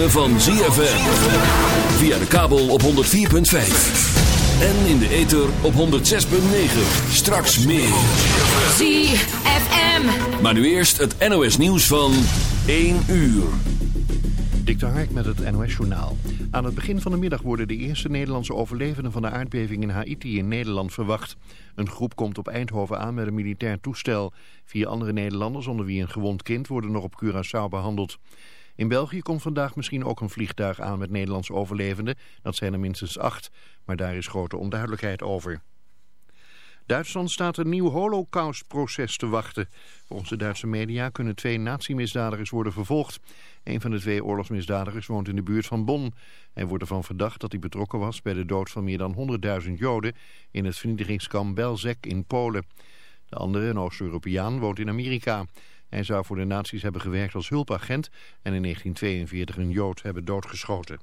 Ritme van ZFM. Via de kabel op 104.5. En in de ether op 106.9. Straks meer. ZFM. Maar nu eerst het NOS nieuws van 1 uur. Dik de Hark met het NOS-journaal. Aan het begin van de middag worden de eerste Nederlandse overlevenden van de aardbeving in Haiti in Nederland verwacht. Een groep komt op Eindhoven aan met een militair toestel. Vier andere Nederlanders, onder wie een gewond kind, worden nog op Curaçao behandeld. In België komt vandaag misschien ook een vliegtuig aan met Nederlandse overlevenden. Dat zijn er minstens acht, maar daar is grote onduidelijkheid over. Duitsland staat een nieuw holocaustproces te wachten. Volgens de Duitse media kunnen twee nazi-misdadigers worden vervolgd. Een van de twee oorlogsmisdadigers woont in de buurt van Bonn. Hij wordt ervan verdacht dat hij betrokken was bij de dood van meer dan 100.000 Joden in het vernietigingskamp Belzec in Polen. De andere, een Oost-Europeaan, woont in Amerika. Hij zou voor de nazi's hebben gewerkt als hulpagent en in 1942 een Jood hebben doodgeschoten.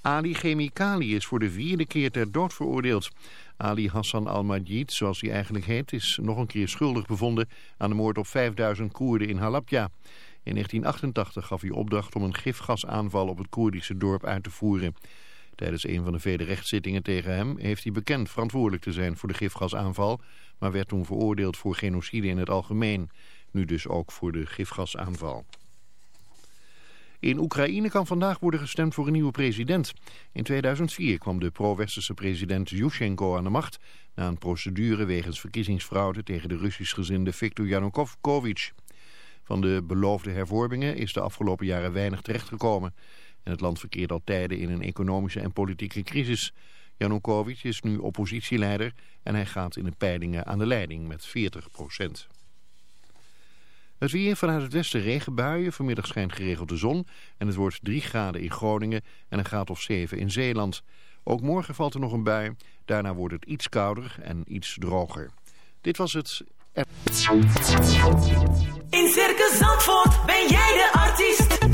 Ali Chemikali is voor de vierde keer ter dood veroordeeld. Ali Hassan al-Majid, zoals hij eigenlijk heet, is nog een keer schuldig bevonden aan de moord op 5000 Koerden in Halabja. In 1988 gaf hij opdracht om een gifgasaanval op het Koerdische dorp uit te voeren. Tijdens een van de vele rechtszittingen tegen hem heeft hij bekend verantwoordelijk te zijn voor de gifgasaanval, maar werd toen veroordeeld voor genocide in het algemeen. Nu dus ook voor de gifgasaanval. In Oekraïne kan vandaag worden gestemd voor een nieuwe president. In 2004 kwam de pro-westerse president Yushchenko aan de macht... na een procedure wegens verkiezingsfraude tegen de Russisch gezinde Viktor Yanukovych. Van de beloofde hervormingen is de afgelopen jaren weinig terechtgekomen. En het land verkeert al tijden in een economische en politieke crisis. Yanukovych is nu oppositieleider en hij gaat in de peilingen aan de leiding met 40 procent. Het weer vanuit het westen regenbuien, vanmiddag schijnt geregeld de zon en het wordt 3 graden in Groningen en een graad of 7 in Zeeland. Ook morgen valt er nog een bui, daarna wordt het iets kouder en iets droger. Dit was het... In Circus Zandvoort ben jij de artiest.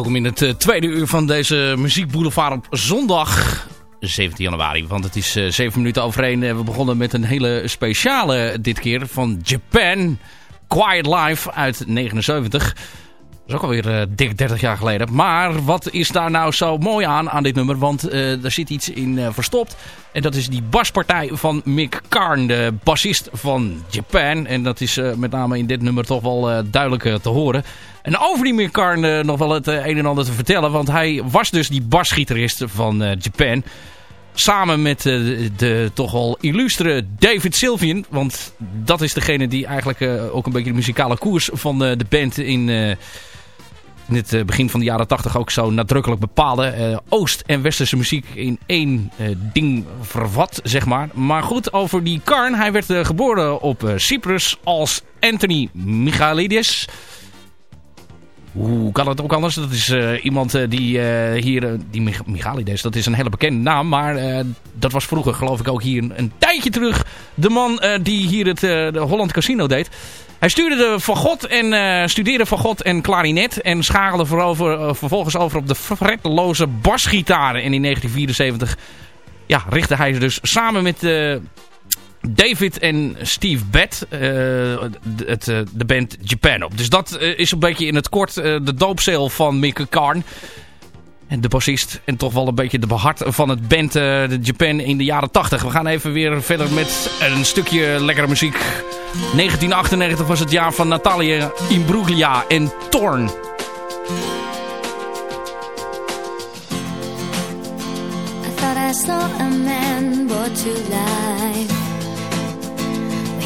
Welkom in het uh, tweede uur van deze muziekboulevard op zondag 17 januari. Want het is uh, 7 minuten overheen. We begonnen met een hele speciale dit keer van Japan. Quiet Life uit 79. Dat is ook alweer uh, dik 30 jaar geleden. Maar wat is daar nou zo mooi aan, aan dit nummer? Want uh, er zit iets in verstopt. En dat is die baspartij van Mick Karn, de bassist van Japan. En dat is met name in dit nummer toch wel duidelijk te horen. En over die Mick Karn nog wel het een en ander te vertellen. Want hij was dus die basgitarist van Japan. Samen met uh, de toch wel illustere David Sylvian. Want dat is degene die eigenlijk ook een beetje de muzikale koers van de band in, in het begin van de jaren 80 ook zo nadrukkelijk bepaalde. Oost- en Westerse muziek in één ding vervat, zeg maar. Maar goed, over die Karn. Hij werd geboren op Cyprus als Anthony Michaelides. Hoe kan het ook anders? Dat is uh, iemand uh, die uh, hier, die Mich Michalides, dat is een hele bekende naam. Maar dat was vroeger geloof ik ook hier een, tijdje terug de man die hier het de Holland Casino deed. Hij stuurde van God en studeerde van God en klarinet. En schakelde voorover, vervolgens over op de fretloze basgitaar. En in 1974 ja, richtte hij dus samen met David en Steve Bett, uh, het, uh, de band Japan op. Dus dat uh, is een beetje in het kort de doopcel van Mick Karn. En de bassist en toch wel een beetje de behart van het band de Japan in de jaren 80. We gaan even weer verder met een stukje lekkere muziek. 1998 was het jaar van Natalia Imbruglia en Torn. I thought I saw a man to life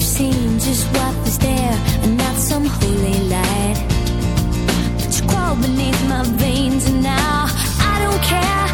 seen just what was there and not some holy light. But you crawl beneath my veins and now I don't care.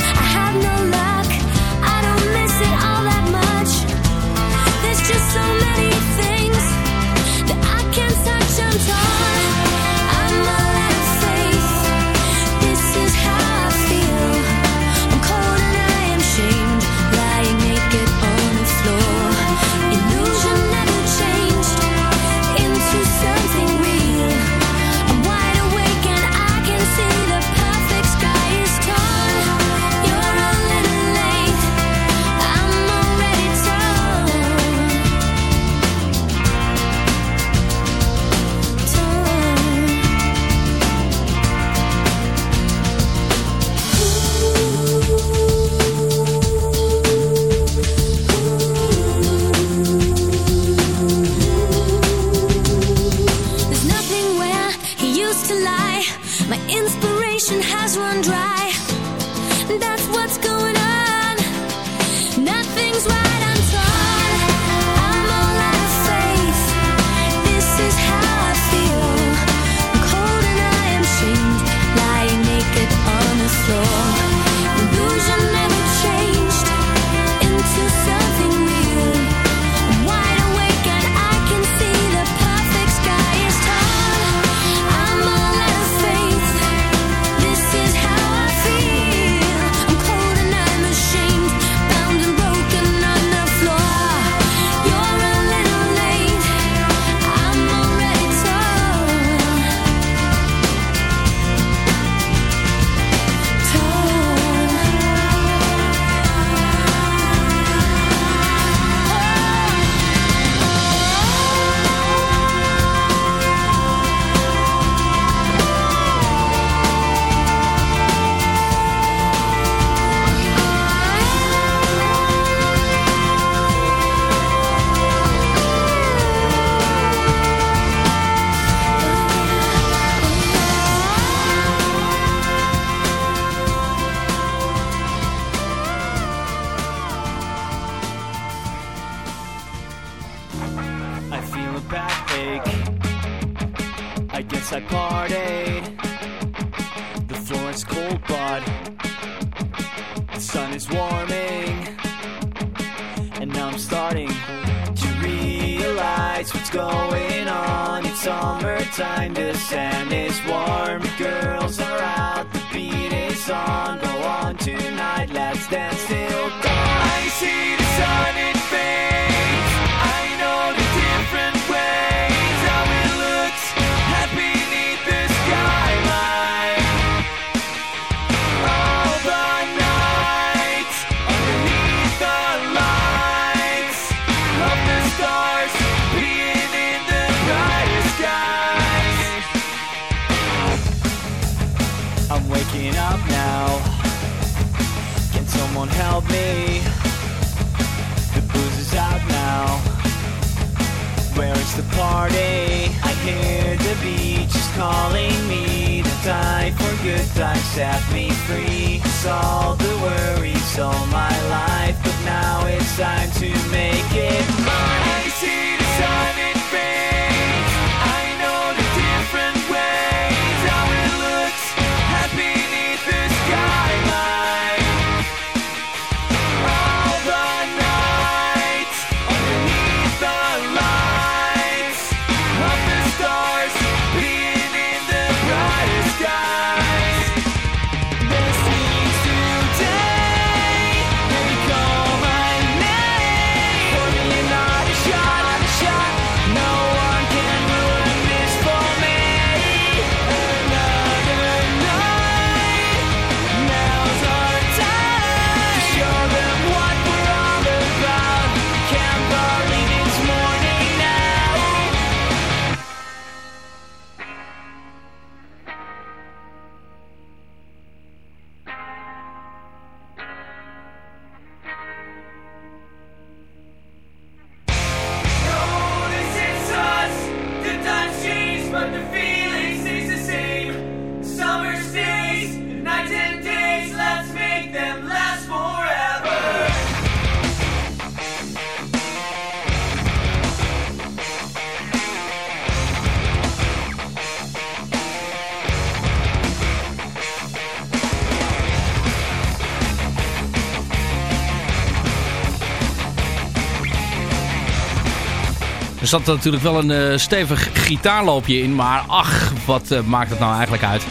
Er zat natuurlijk wel een eh, stevig gitaarloopje in, maar ach, wat eh, maakt het nou eigenlijk uit?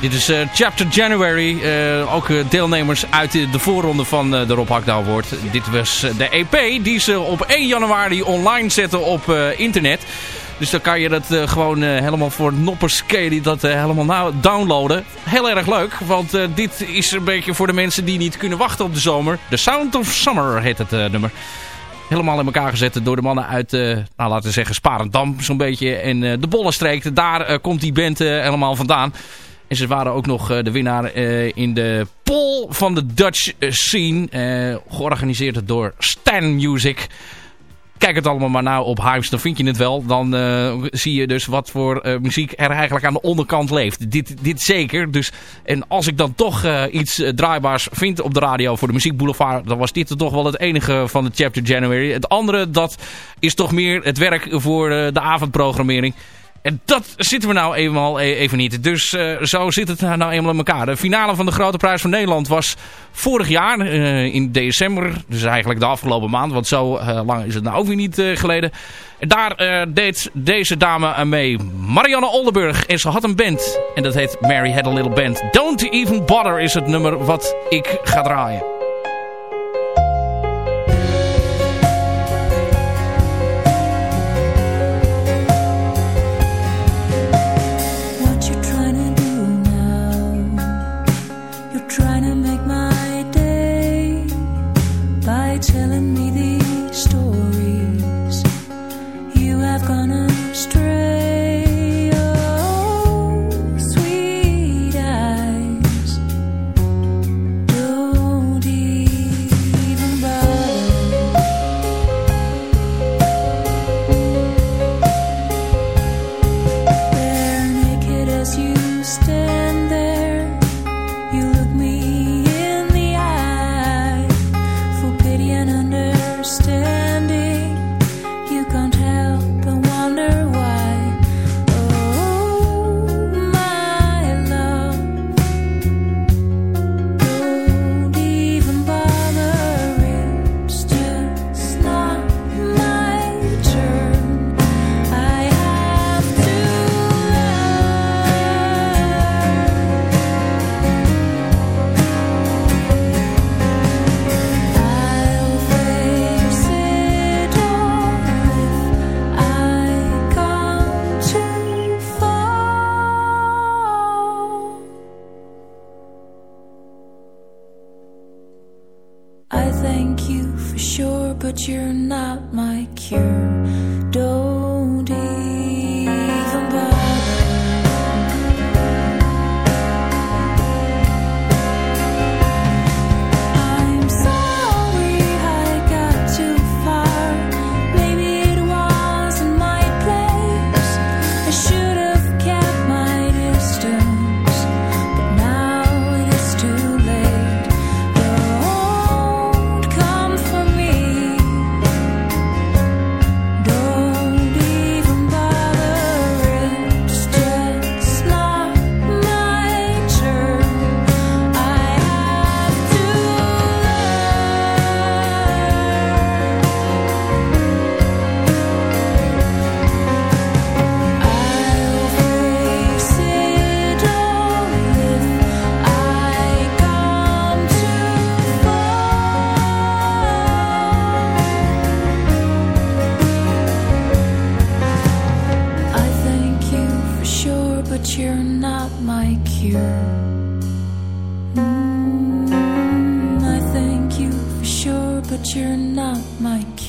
Dit is eh, Chapter January, ook deelnemers uit de, de voorronde van de Rob Award. Dit was de EP die ze op 1 januari online zetten op internet. Dus dan kan je dat gewoon helemaal voor noppers dat helemaal downloaden. Heel erg leuk, want dit is een beetje voor de mensen die niet kunnen wachten op de zomer. The Sound of Summer heet het nummer helemaal in elkaar gezet door de mannen uit, eh, nou, laten we zeggen, Sparendam zo'n beetje. En eh, de Bollenstreek, daar eh, komt die band helemaal vandaan. En ze waren ook nog de winnaar in de poll van de Dutch scene. georganiseerd door Stan Music. Kijk het allemaal maar nou op Hives, dan vind je het wel. Dan eh, zie je dus wat voor eh, muziek er eigenlijk aan de onderkant leeft. Dit, dit zeker. Dus, en als ik dan toch eh, iets draaibaars vind op de radio voor de Muziek Boulevard... dan was dit toch wel het enige van de Chapter January. Het andere, dat is toch meer het werk voor de avondprogrammering. En dat zitten we nou eenmaal e- even niet. Dus eh, zo zit het nou eenmaal in elkaar. De finale van de Grote Prijs van Nederland was vorig jaar eh, in december. Dus eigenlijk de afgelopen maand. Want zo eh, lang is het nou ook weer niet geleden. En daar deed deze dame mee. Marianne Oldenburg. En ze had een band. En dat heet Mary Had A Little Band. Don't Even Bother is het nummer wat ik ga draaien.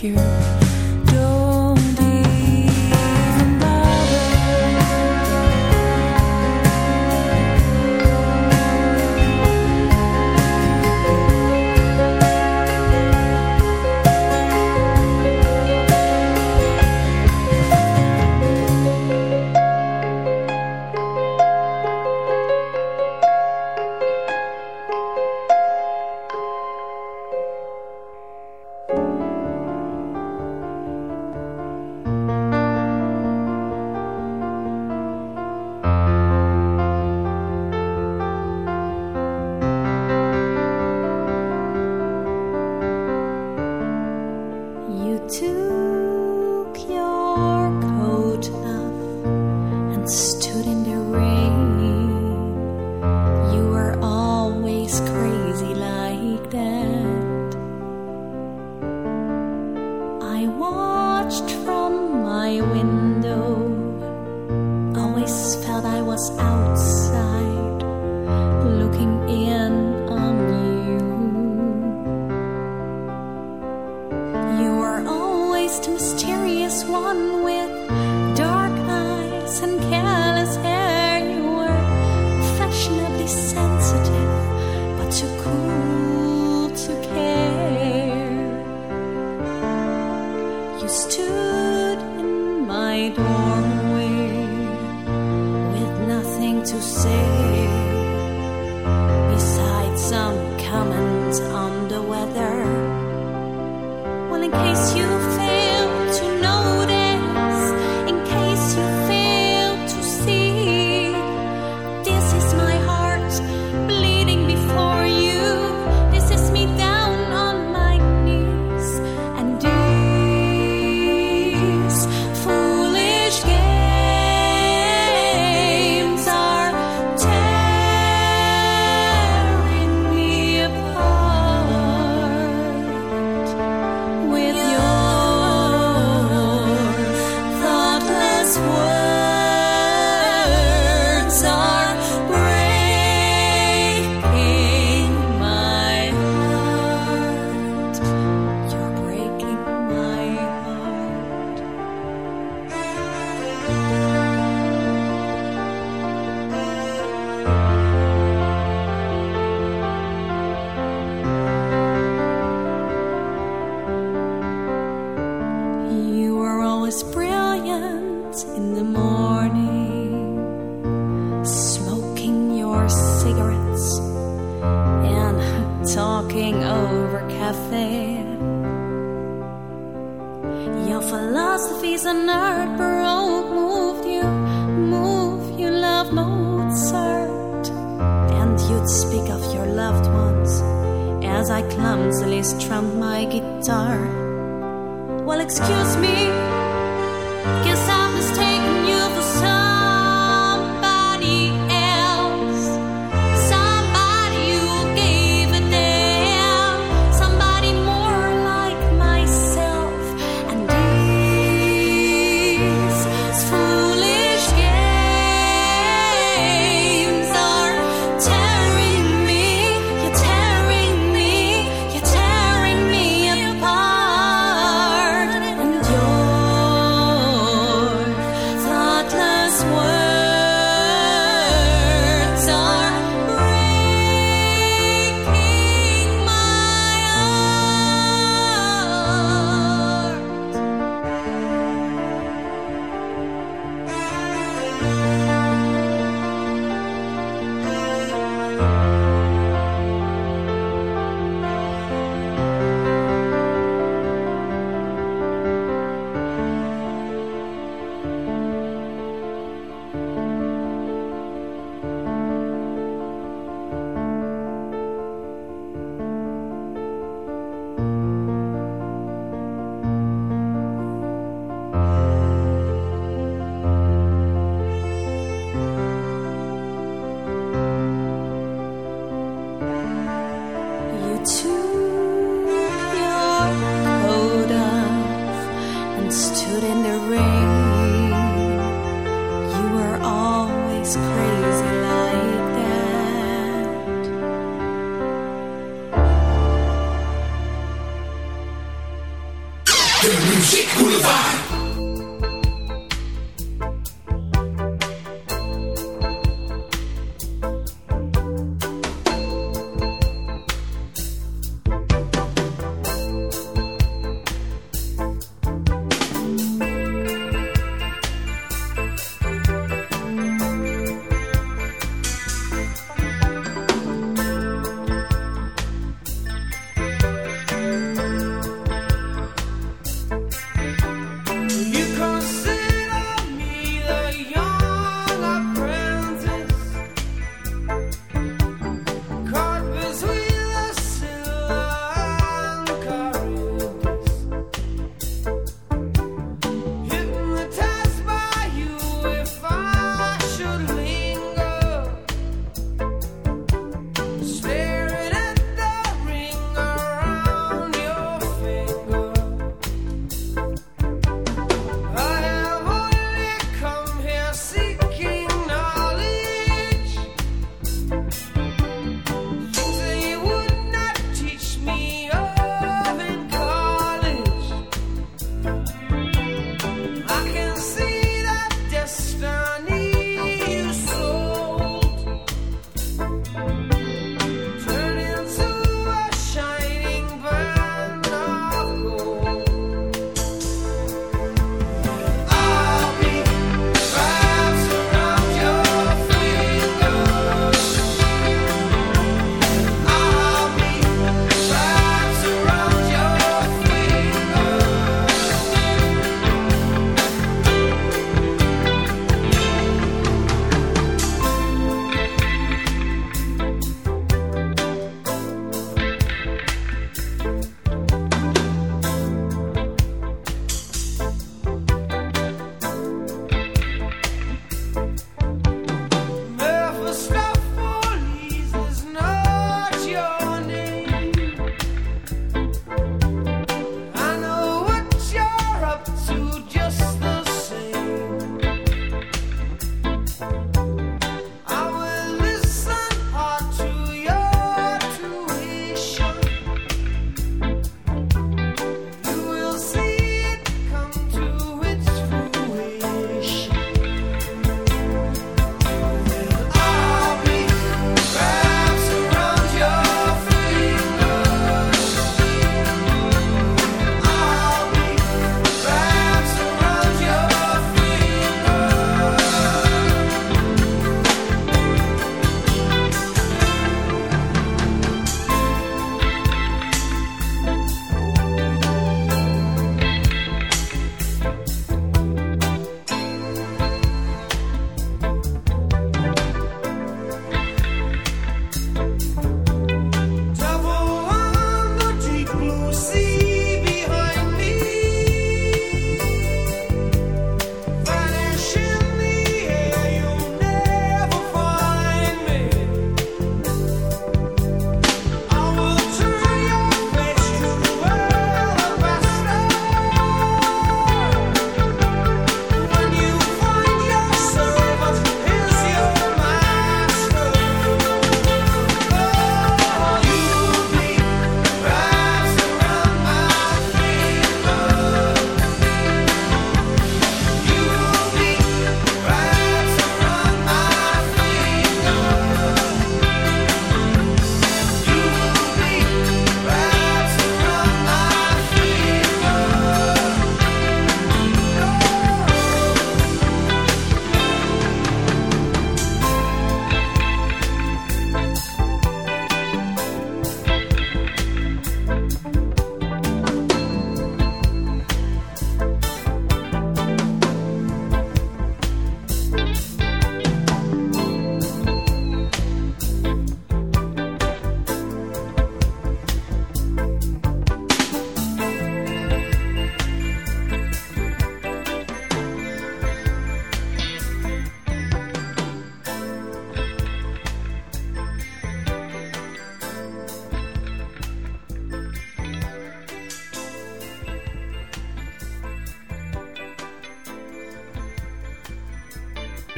you.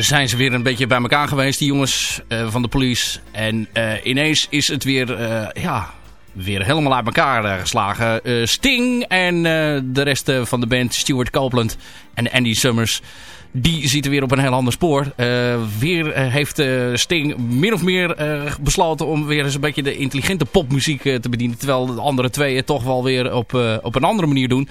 Zijn ze weer een beetje bij elkaar geweest, die jongens eh, van de police. En eh, ineens is het weer, eh, ja, weer helemaal uit elkaar geslagen. Sting en de rest van de band, Stuart Copeland en Andy Summers... Die zitten weer op een heel ander spoor. Weer heeft Sting min of meer besloten om weer eens een beetje de intelligente popmuziek te bedienen. Terwijl de andere twee het toch wel weer op, op een andere manier doen.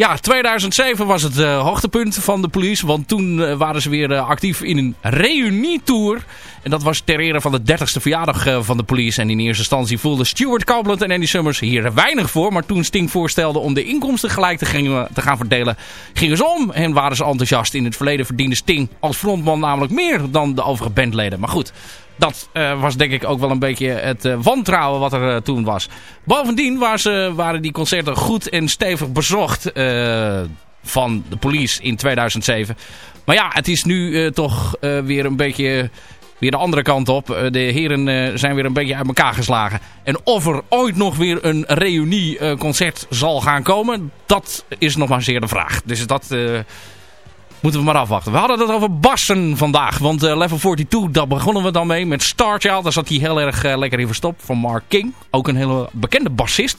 Ja, 2007 was het eh, hoogtepunt van de police. Want toen eh, waren ze weer eh, actief in een reunietour. En dat was ter ere van de 30ste verjaardag van de police. En in eerste instantie voelden Stuart Copeland en Andy Summers hier weinig voor. Maar toen Sting voorstelde om de inkomsten gelijk te, gingen- te gaan verdelen, gingen ze om. En waren ze enthousiast. In het verleden verdiende Sting als frontman namelijk meer dan de overige bandleden. Maar goed, dat eh, was denk ik ook wel een beetje het eh, wantrouwen wat er eh, toen was. Bovendien waren, die concerten goed en stevig bezocht van de police in 2007. Maar ja, het is nu toch weer een beetje weer de andere kant op. De heren zijn weer een beetje uit elkaar geslagen. En of er ooit nog weer een reunieconcert zal gaan komen, dat is nog maar zeer de vraag. Dus dat... Moeten we maar afwachten. We hadden het over bassen vandaag. Want eh, Level 42, daar begonnen we dan mee. Met Starchild, daar zat hij heel erg eh, lekker in verstopt. Van Mark King. Ook een hele bekende bassist.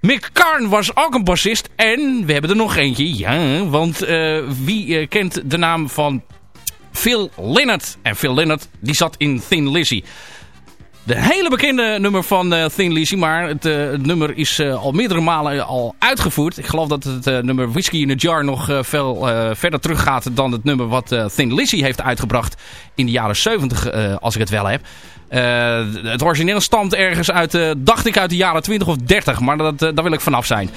Mick Karn was ook een bassist. En we hebben er nog eentje. Ja, want eh, wie kent de naam van Phil Lynott? En Phil Lynott, die zat in Thin Lizzy. De hele bekende nummer van eh, Thin Lizzy, maar het, eh, nummer is eh, al meerdere malen al uitgevoerd. Ik geloof dat het nummer Whiskey in a Jar nog veel verder teruggaat dan het nummer wat Thin Lizzy heeft uitgebracht in de jaren 70, eh, als ik het wel heb. Het origineel stamt ergens uit, dacht ik, uit de jaren 20 of 30, maar dat, daar wil ik vanaf zijn.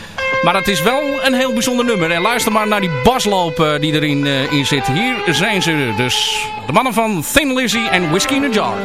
Maar het is wel een heel bijzonder nummer. En luister maar naar die basloop die erin in zit. Hier zijn ze dus. De mannen van Thin Lizzy en Whiskey in a Jar.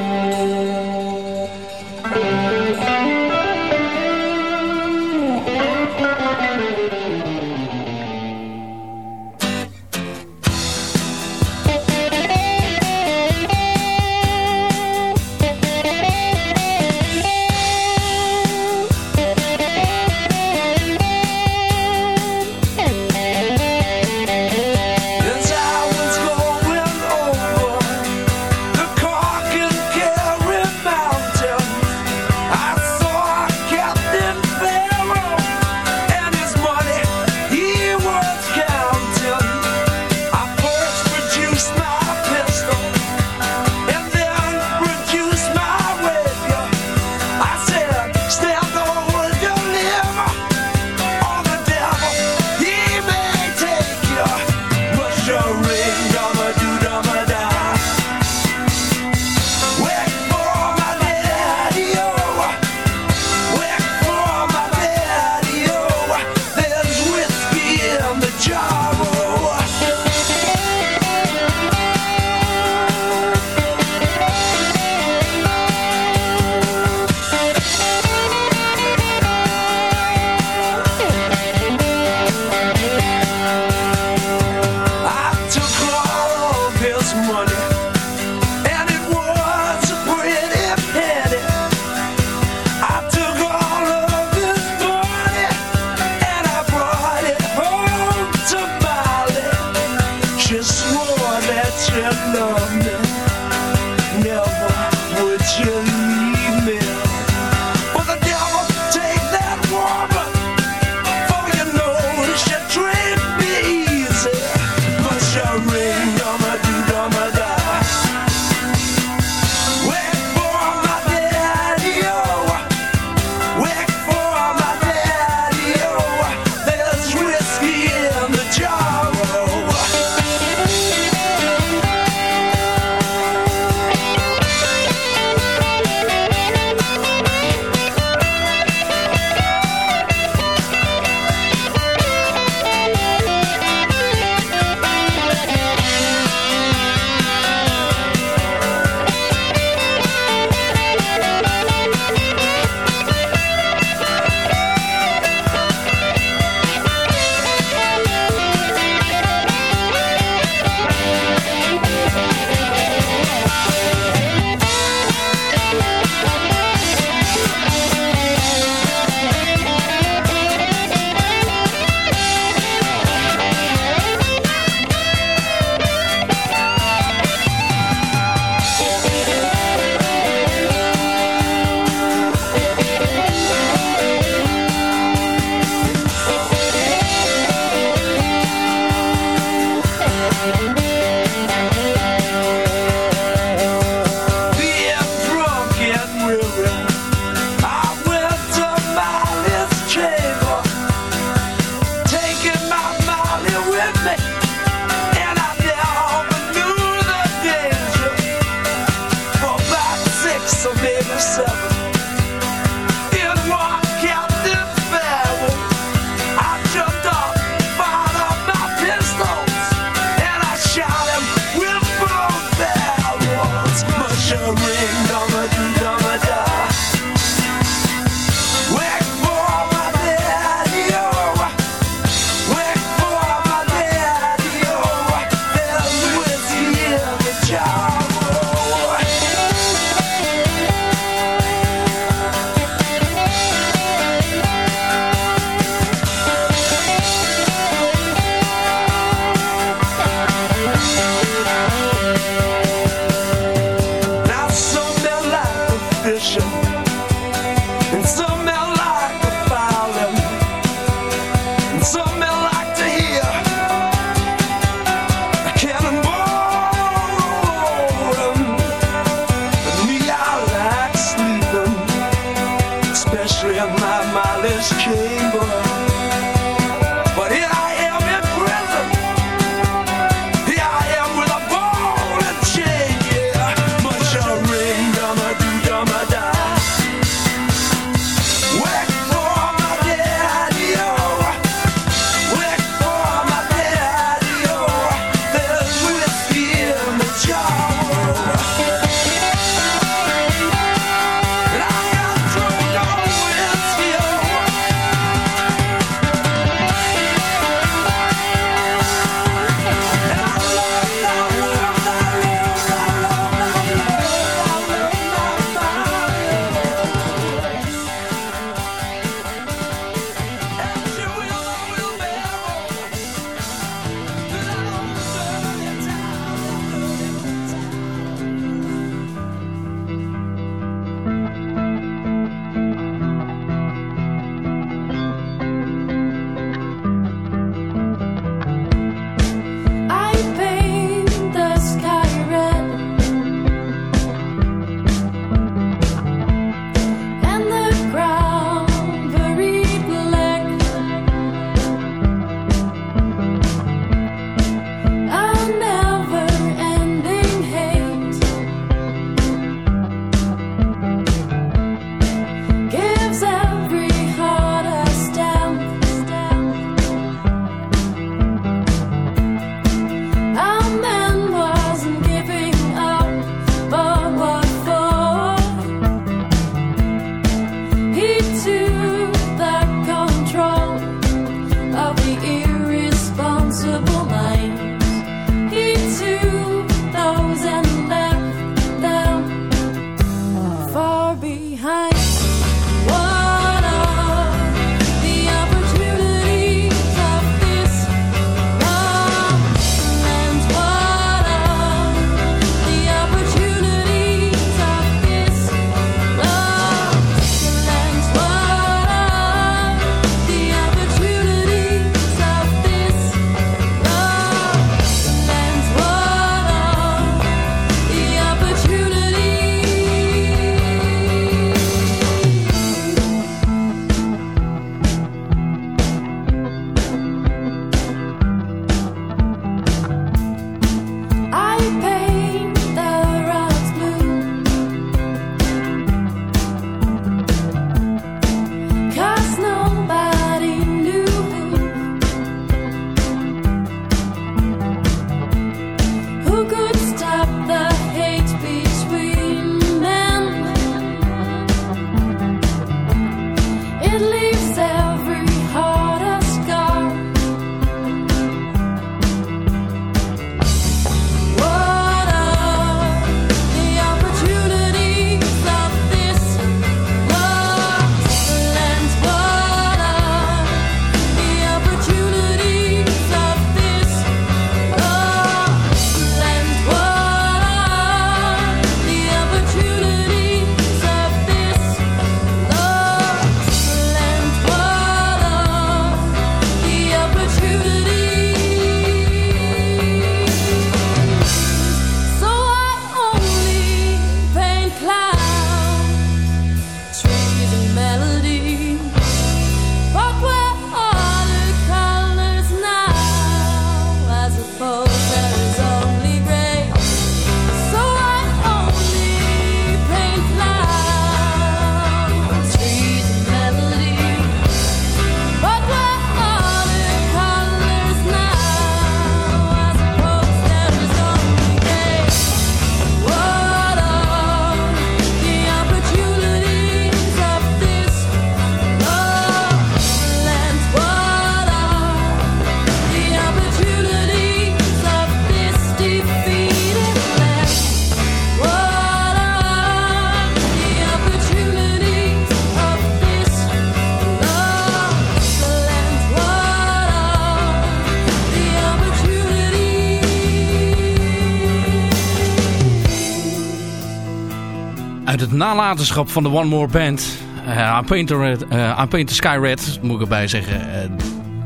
Nalatenschap van de One More Band. Uh, I, paint red, uh, I Paint the Sky Red, moet ik erbij zeggen. Uh,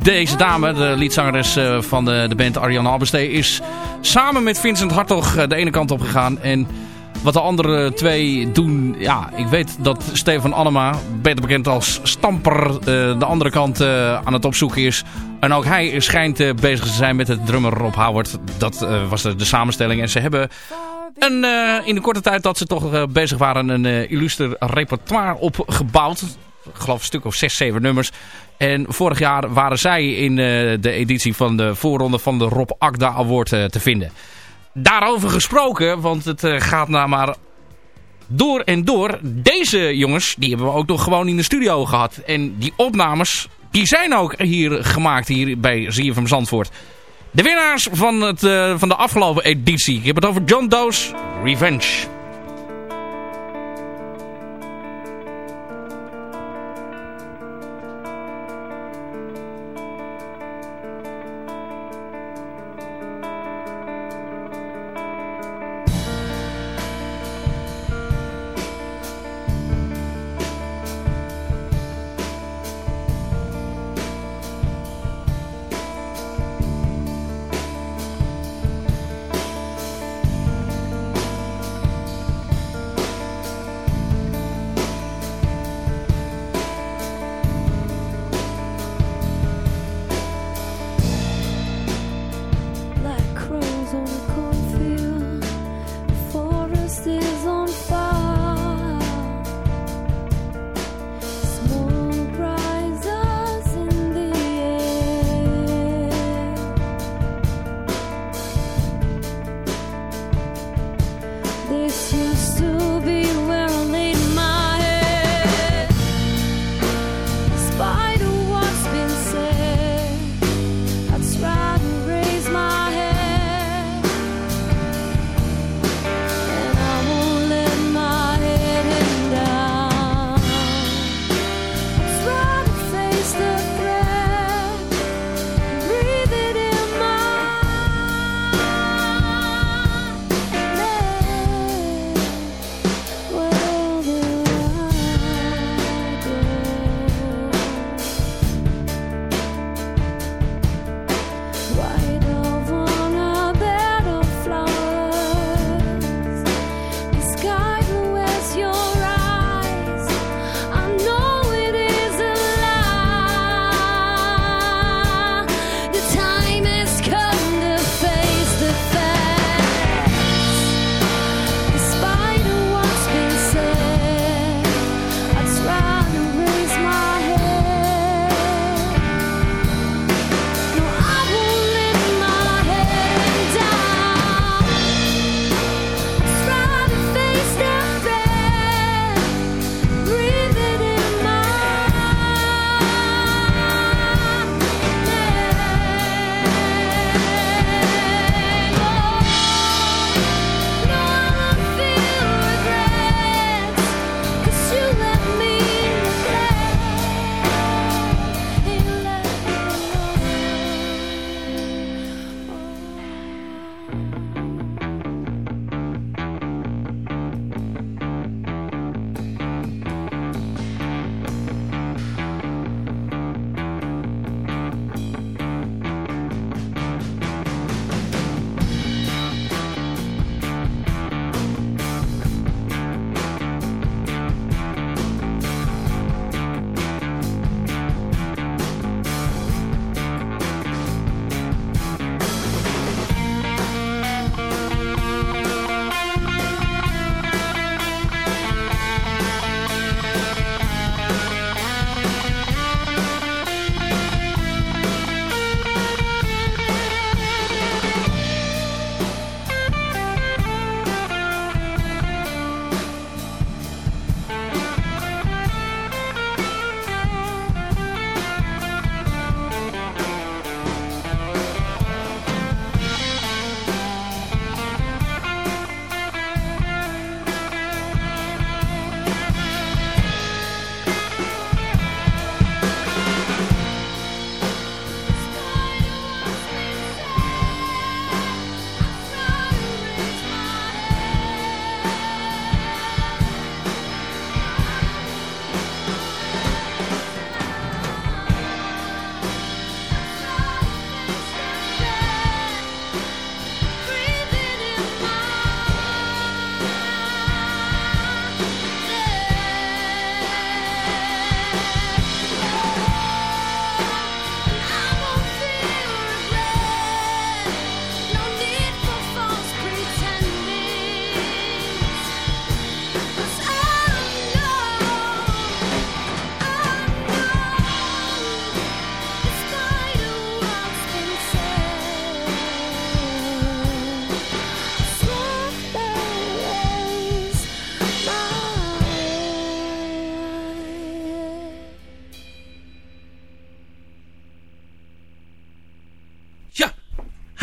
deze dame, de liedzangeres van de, de band Ariane Albestee, is samen met Vincent Hartog de ene kant op gegaan. En wat de andere twee doen, ja, ik weet dat Stefan Annema, beter bekend als Stamper, de andere kant aan het opzoeken is. En ook hij schijnt bezig te zijn met het drummer Rob Howard. Dat was de samenstelling. En ze hebben en uh, in de korte tijd dat ze toch uh, bezig waren een uh, illuster repertoire opgebouwd. Ik geloof een stuk of zes, zeven nummers. En vorig jaar waren zij in de editie van de voorronde van de Rob Akda Award te vinden. Daarover gesproken, want het gaat nou maar door en door. Deze jongens, die hebben we ook nog gewoon in de studio gehad. En die opnames, die zijn ook hier gemaakt hier bij ZFM Zandvoort. De winnaars van, het, uh, van de afgelopen editie. Ik heb het over John Doe's Revenge.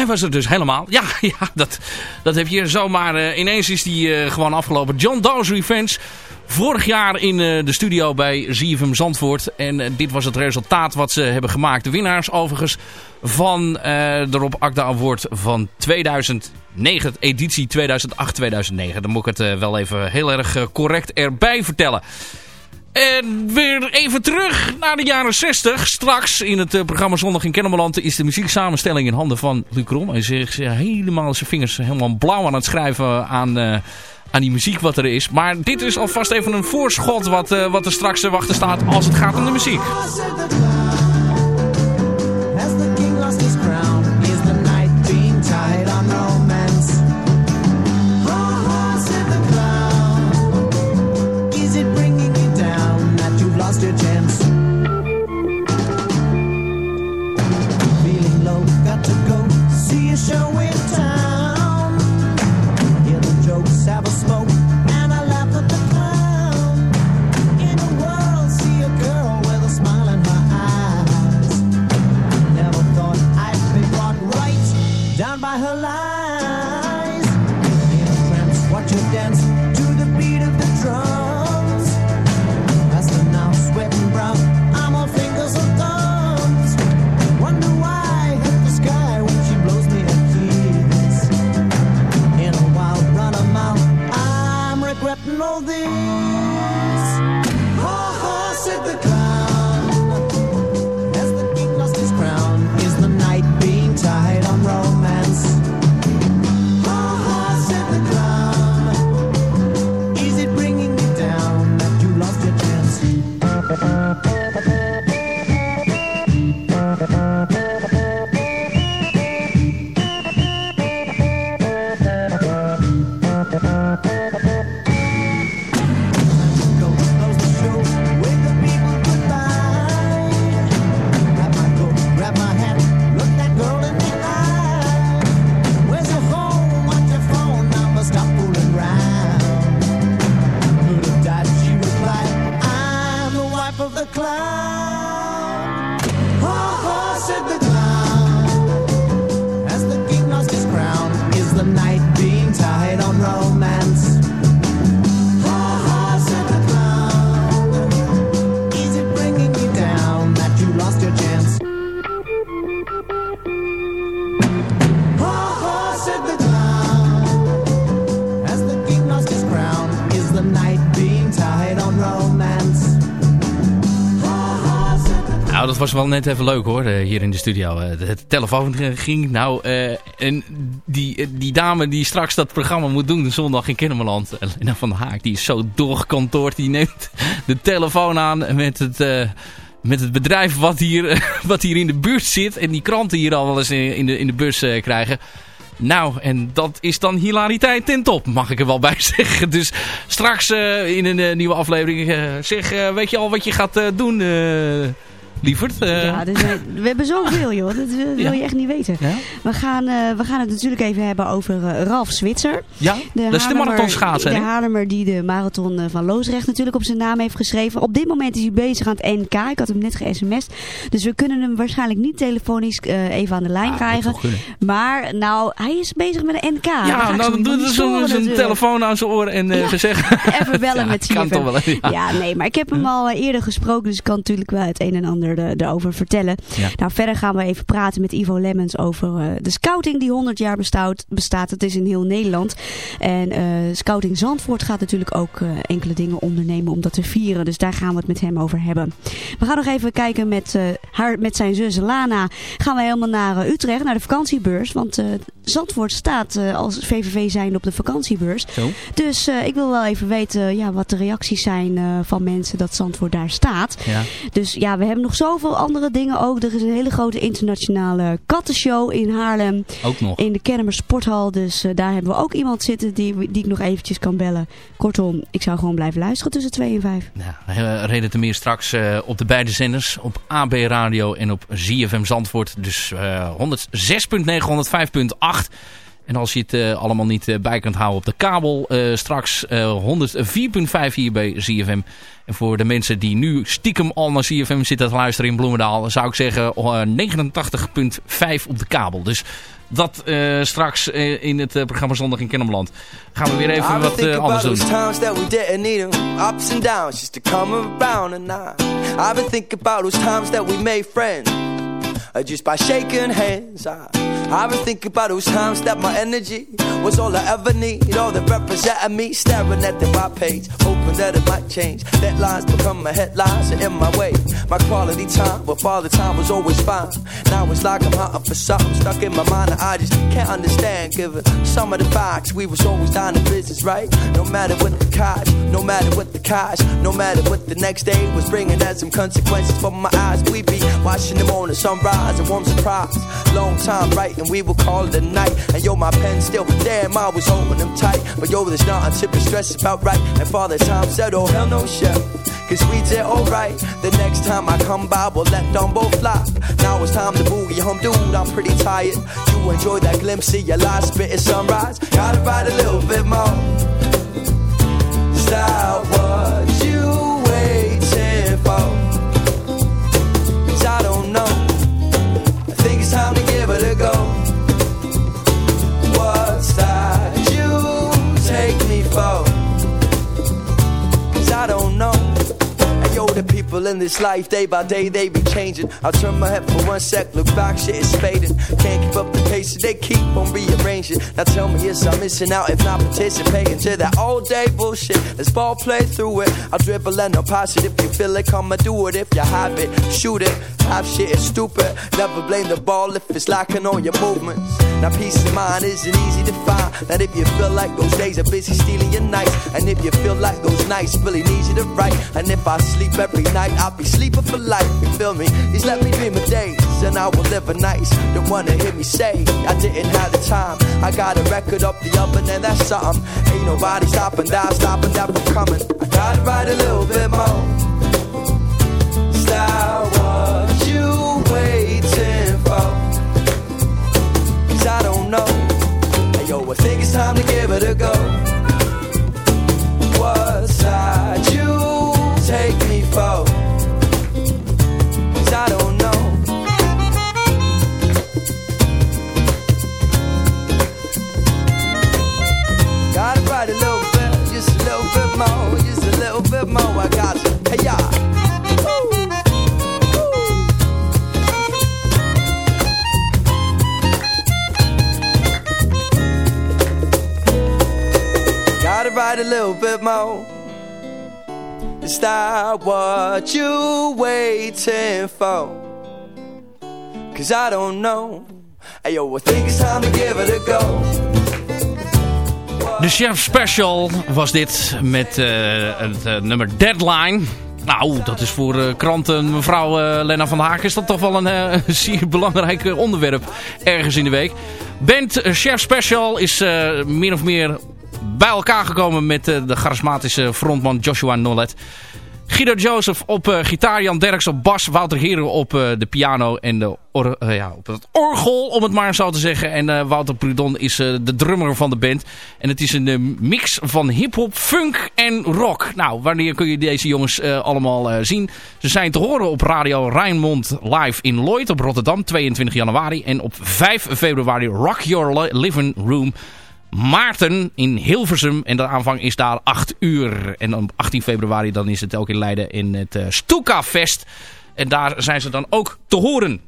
Hij was er dus helemaal. Ja, ja dat, dat heb je zomaar. eh, ineens is die eh, gewoon afgelopen. John Dawes Revenge. Vorig jaar in eh, de studio bij ZFM Zandvoort. En dit was het resultaat wat ze hebben gemaakt. De winnaars overigens van de Rob Akda Award van 2009. Editie 2008-2009. Dan moet ik het wel even heel erg correct erbij vertellen. En weer even terug naar de jaren 60. Straks in het eh, programma Zondag in Kennemerland is de muzieksamenstelling in handen van Luc Rom. Hij is zich helemaal zijn vingers helemaal blauw aan het schrijven aan, eh, aan die muziek wat er is. Maar dit is alvast even een voorschot wat, eh, wat er straks te wachten staat als het gaat om de muziek. Show Nou, dat was wel net even leuk hoor, eh, hier in de studio. Eh, de telefoon ging. Nou, eh, en die, die dame die straks dat programma moet doen, de zondag in Kennemerland. eh, Lena van der Haak, die is zo doorgekantoord. Die neemt de telefoon aan met het... met het bedrijf wat hier, wat hier in de buurt zit. En die kranten hier al wel eens in de, in de bus krijgen. Nou, en dat is dan hilariteit ten top, mag ik er wel bij zeggen. Dus straks in een nieuwe aflevering. zeg, weet je al wat je gaat doen, lieverd? Eh, Ja, dus, we hebben zoveel joh, dat wil, Ja. je echt niet weten. Ja? We, gaan, eh, we gaan het natuurlijk even hebben over eh, Ralf Switzer. Ja, dat is de marathonschaatser, De? Haarlemmer die de marathon van Loosrecht natuurlijk op zijn naam heeft geschreven. Op dit moment is hij bezig aan het NK. Ik had hem net ge-sms'd. Dus we kunnen hem waarschijnlijk niet telefonisch even aan de lijn krijgen. Maar nou, hij is bezig met een NK. Ja, dan doet hij natuurlijk. telefoon aan zijn oor en ze zeggen... Even bellen met kan CFM. toch wel, ja. ja, nee, maar ik heb hem al eerder gesproken, dus ik kan natuurlijk wel het een en ander er- erover vertellen. Ja. Nou, verder gaan we even praten met Ivo Lemmens over eh, de scouting die 100 jaar bestaat. bestaat. Het is in heel Nederland. En eh, Scouting Zandvoort gaat natuurlijk ook eh, enkele dingen ondernemen om dat te vieren. Dus daar gaan we het met hem over hebben. We gaan nog even kijken met, eh, haar, met zijn zus Lana. Gaan we helemaal naar eh, Utrecht, naar de vakantiebeurs. Want eh, Zandvoort staat eh, als VVV zijn op de vakantiebeurs. Zo. Dus eh, ik wil wel even weten ja, wat de reacties zijn eh, van mensen dat Zandvoort daar staat. Ja. Dus ja, we hebben nog zoveel andere dingen ook. Er is een hele grote internationale kattenshow in Haarlem. Ook nog. In de Kennemer Sporthal. Dus eh, daar hebben we ook iemand zitten die, die ik nog eventjes kan bellen. Kortom, ik zou gewoon blijven luisteren tussen 2 en 5. Nou, reden te meer straks eh, op de beide zenders. Op AB Radio en op ZFM Zandvoort. Dus eh 106.9, 105.8. En als je het eh, allemaal niet eh, bij kunt houden op de kabel. eh, straks eh 104.5 hier bij ZFM. En voor de mensen die nu stiekem al naar ZFM zitten te luisteren in Bloemendaal. Zou ik zeggen eh, 89.5 op de kabel. Dus Dat straks in het programma Zondag in Kennemerland. Gaan we weer even I wat anders doen. those times that we didn't need 'em, Ups and downs just to come around and I I've been thinking about those times that we made friends uh, Just by shaking hands I, I've been thinking about those times that my energy Was all I ever need. All that represented me Staring at the white page Hoping that it might change. Deadlines become my headlines and in my way. My quality time with all the time was always fine. Now it's like I'm hunting for something Stuck in my mind that I just can't understand. Given some of the facts We was always down in business, right? No matter what the cost No matter what the cost No matter what the next day was bringing Had some consequences for my eyes. We be watching the morning sunrise And warm surprise. Long time writing We will call it a night And yo, my pen still Damn, I was holding them tight But yo, there's nothing to be stressed about, right? And Father Time said, oh, hell no, chef Cause we did alright. The next time I come by, we'll let them both fly. Now it's time to boogie home, dude. I'm pretty tired. You enjoy that glimpse of your last bit of sunrise. Gotta ride a little bit more. What you waiting for. Cause I don't know. I think it's time to give it a go. The people in this life, day by day, they be changing. I turn my head for one sec, look back, shit is fading. Can't keep up the pace, so they keep on rearranging. Now tell me, is I'm missing out if not participating to that all day bullshit? Let's ball play through it. I'll dribble and I'll pass it if you feel it, come and do it. If you have it, shoot it. Half shit is stupid. Never blame the ball if it's lacking on your movements. Now peace of mind isn't easy to find. That if you feel like those days are busy stealing your nights, and if you feel like those nights really need you to write, and if I sleep every night, I'll be sleeping for life. You feel me? Just let me dream of days, and I will live a nice. Don't wanna hear me say I didn't have the time. I got a record up the oven, and that's something. Ain't nobody stopping that, stopping that from coming. I gotta write a little bit more. Stop what you waiting for. Cause I don't know. Hey, yo, I think it's time to give it a go. Little bit more. Is what you waiting for? Cause I don't know. Hey yo, I think it's time to give it a go. De Chef Special was dit met eh, het eh, nummer Deadline. Nou, dat is voor eh, kranten mevrouw Lena van Haak is dat toch wel een zeer belangrijk onderwerp ergens in de week. Band Chef Special is meer of meer bij elkaar gekomen met eh, de charismatische frontman Joshua Nollet. Guido Joseph op eh, gitaar, Jan Derks op bas, Wouter Heren op eh, de piano en de ja, op het orgel, om het maar zo te zeggen. En Wouter Prudon is de drummer van de band. En het is een mix van hip-hop, funk en rock. Nou, wanneer kun je deze jongens allemaal zien? Ze zijn te horen op Radio Rijnmond live in Lloyd op Rotterdam, 22 januari. En op 5 februari Rock Your Li- Living Room Maarten in Hilversum. En de aanvang is daar 8 uur. En op 18 februari dan is het ook in Leiden in het uh, Stuka Fest. En daar zijn ze dan ook te horen.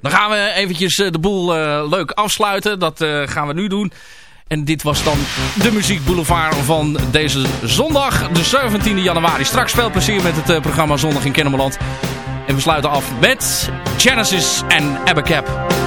Dan gaan we eventjes eh, de boel uh, leuk afsluiten. Dat gaan we nu doen. En dit was dan de Muziek Boulevard van deze zondag, de 17e januari. Straks veel plezier met het programma Zondag in Kennemerland. En we sluiten af met Genesis en Abercap.